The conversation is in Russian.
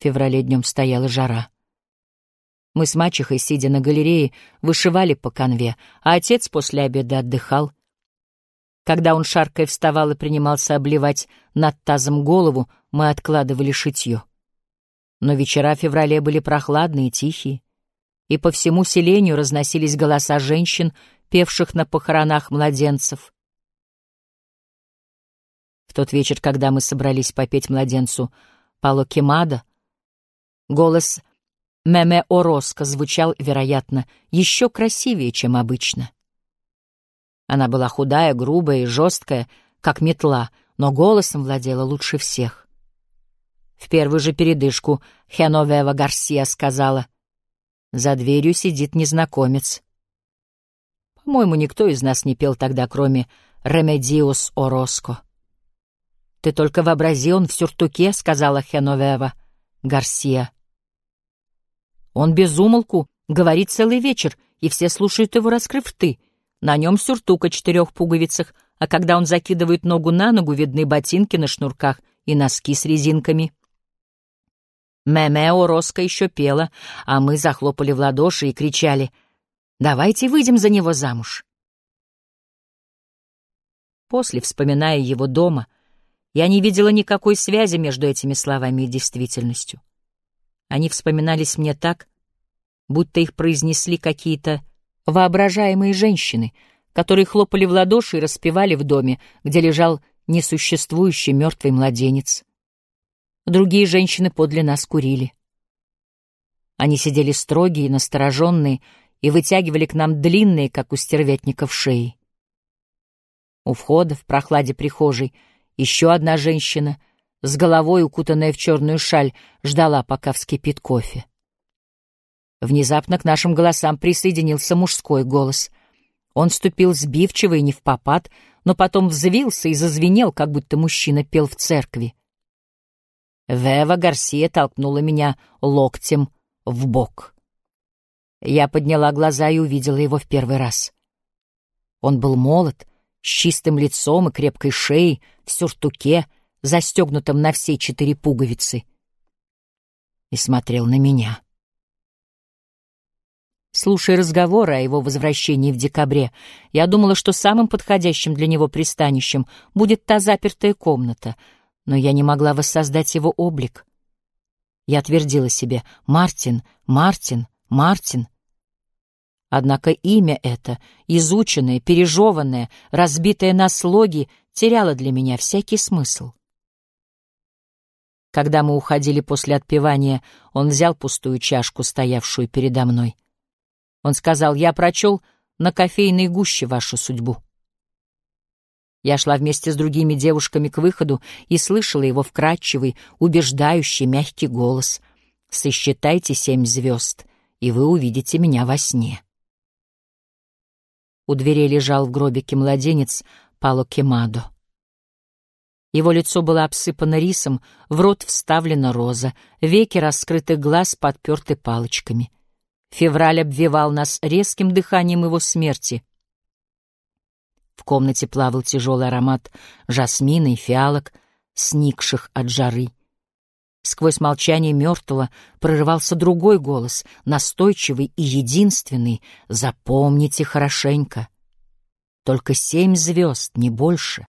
В феврале днем стояла жара. Мы с мачехой, сидя на галерее, вышивали по конве, а отец после обеда отдыхал. Когда он, шаркой вставал и принимался обливать над тазом голову, мы откладывали шитье. Но вечера в феврале были прохладные и тихие, и по всему селению разносились голоса женщин, певших на похоронах младенцев. В тот вечер, когда мы собрались попеть младенцу Пало Кемада, голос Меме Ороско звучал, вероятно, еще красивее, чем обычно. Она была худая, грубая и жесткая, как метла, но голосом владела лучше всех. В первую же передышку Хеновева Гарсия сказала, «За дверью сидит незнакомец». По-моему, никто из нас не пел тогда, кроме «Ремедиос Ороско». «Ты только вообрази, он в сюртуке», — сказала Хеновева Гарсия. Он без умолку говорит целый вечер, и все слушают его, раскрыв рты. На нем сюртук о четырех пуговицах, а когда он закидывает ногу на ногу, видны ботинки на шнурках и носки с резинками. Меме Ороско еще пела, а мы захлопали в ладоши и кричали «Давайте выйдем за него замуж». После, вспоминая его дома, я не видела никакой связи между этими словами и действительностью. Они вспоминались мне так, будто их произнесли какие-то воображаемые женщины, которые хлопали в ладоши и распевали в доме, где лежал несуществующий мертвый младенец. Другие женщины подле нас курили. Они сидели строгие настороженные и вытягивали к нам длинные, как у стервятников, шеи. У входа, в прохладе прихожей, еще одна женщина — с головой, укутанная в черную шаль, ждала, пока вскипит кофе. Внезапно к нашим голосам присоединился мужской голос. Он ступил сбивчиво и не в попад, но потом взвился и зазвенел, как будто мужчина пел в церкви. Вева Гарсия толкнула меня локтем в бок. Я подняла глаза и увидела его в первый раз. Он был молод, с чистым лицом и крепкой шеей, в сюртуке — застегнутом на все четыре пуговицы, и смотрел на меня. Слушая разговоры о его возвращении в декабре, я думала, что самым подходящим для него пристанищем будет та запертая комната, но я не могла воссоздать его облик. Я твердила себе «Мартин, Мартин, Мартин». Однако имя это, изученное, пережеванное, разбитое на слоги, теряло для меня всякий смысл. Когда мы уходили после отпевания, он взял пустую чашку, стоявшую передо мной. Он сказал, я прочел на кофейной гуще вашу судьбу. Я шла вместе с другими девушками к выходу и слышала его вкрадчивый, убеждающий, мягкий голос. «Сосчитайте семь звезд, и вы увидите меня во сне». У дверей лежал в гробике младенец Пало Кемадо. Его лицо было обсыпано рисом, в рот вставлена роза, веки раскрытых глаз подперты палочками. Февраль обвивал нас резким дыханием его смерти. В комнате плавал тяжелый аромат жасмина и фиалок, сникших от жары. Сквозь молчание мертвого прорывался другой голос, настойчивый и единственный. «Запомните хорошенько. Только семь звезд, не больше».